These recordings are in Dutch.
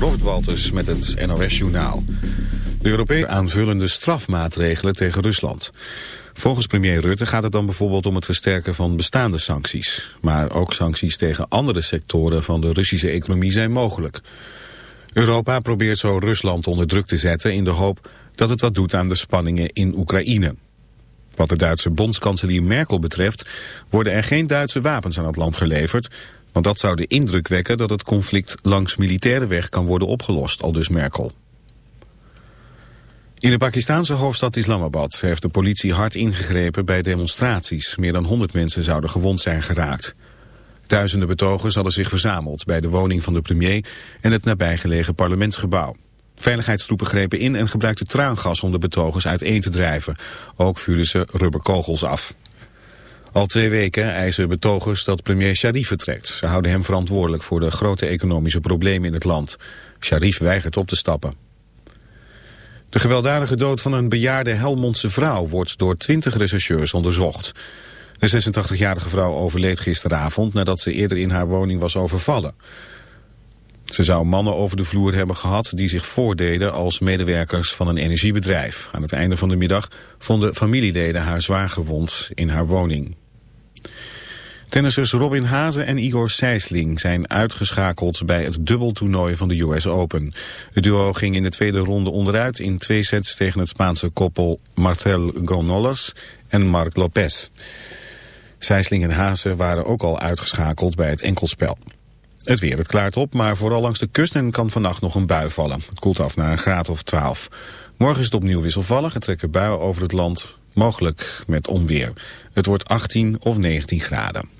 Robert Walters met het NOS-journaal. De Europese aanvullende strafmaatregelen tegen Rusland. Volgens premier Rutte gaat het dan bijvoorbeeld om het versterken van bestaande sancties. Maar ook sancties tegen andere sectoren van de Russische economie zijn mogelijk. Europa probeert zo Rusland onder druk te zetten in de hoop dat het wat doet aan de spanningen in Oekraïne. Wat de Duitse bondskanselier Merkel betreft worden er geen Duitse wapens aan het land geleverd, want dat zou de indruk wekken dat het conflict langs militaire weg kan worden opgelost, al dus Merkel. In de Pakistanse hoofdstad Islamabad heeft de politie hard ingegrepen bij demonstraties. Meer dan 100 mensen zouden gewond zijn geraakt. Duizenden betogers hadden zich verzameld bij de woning van de premier en het nabijgelegen parlementsgebouw. Veiligheidstroepen grepen in en gebruikten traangas om de betogers uiteen te drijven. Ook vuurden ze rubberkogels af. Al twee weken eisen betogers dat premier Sharif vertrekt. Ze houden hem verantwoordelijk voor de grote economische problemen in het land. Sharif weigert op te stappen. De gewelddadige dood van een bejaarde Helmondse vrouw wordt door twintig rechercheurs onderzocht. De 86-jarige vrouw overleed gisteravond nadat ze eerder in haar woning was overvallen. Ze zou mannen over de vloer hebben gehad die zich voordeden als medewerkers van een energiebedrijf. Aan het einde van de middag vonden familieleden haar zwaar gewond in haar woning. Tennissers Robin Hazen en Igor Sijsling zijn uitgeschakeld bij het dubbeltoernooi van de US Open. Het duo ging in de tweede ronde onderuit in twee sets tegen het Spaanse koppel Martel Granollers en Marc Lopez. Sijsling en Hazen waren ook al uitgeschakeld bij het enkelspel. Het weer, het klaart op, maar vooral langs de kust en kan vannacht nog een bui vallen. Het koelt af naar een graad of 12. Morgen is het opnieuw wisselvallig en trekken buien over het land, mogelijk met onweer. Het wordt 18 of 19 graden.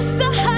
just a high